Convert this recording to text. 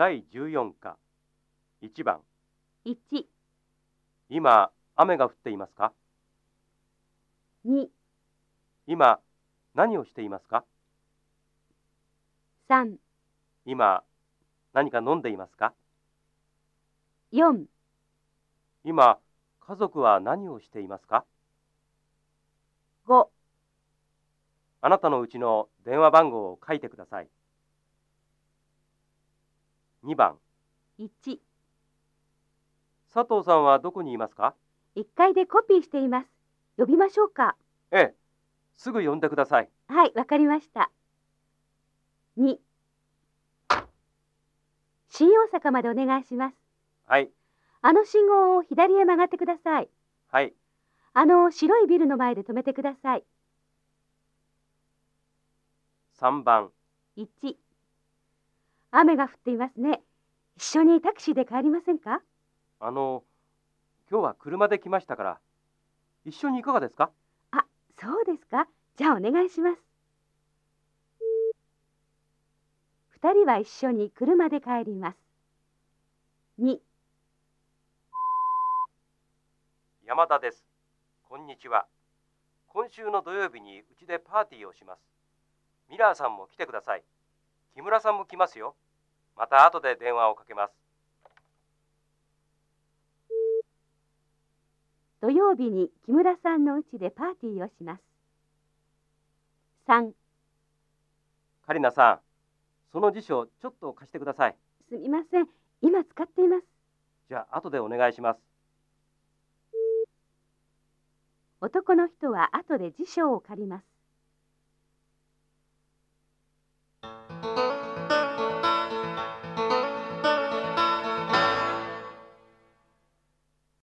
第14課。1番。1、今雨が降っていますか？2、今何をしていますか？3、今何か飲んでいますか？4、今家族は何をしていますか？5、あなたのうちの電話番号を書いてください2番1、佐藤さんはどこにいますか？1階でコピーしています。呼びましょうか。ええすぐ呼んでくださいはい、わかりました。2、新大阪までお願いします。はいあの信号を左へ曲がってください。はいあの白いビルの前で止めてください。3番1、雨が降っていますね。一緒にタクシーで帰りませんか？あの今日は車で来ましたから一緒にいかがですか？あ、そうですか。じゃあお願いします。二人は一緒に車で帰ります。2、山田ですこんにちは今週の土曜日にうちでパーティーをしますミラーさんも来てください木村さんも来ますよまた後で電話をかけます土曜日に木村さんの家でパーティーをします。3、カリナさんその辞書ちょっと貸してくださいすみません。今使っています。じゃあ後でお願いします男の人は後で辞書を借ります。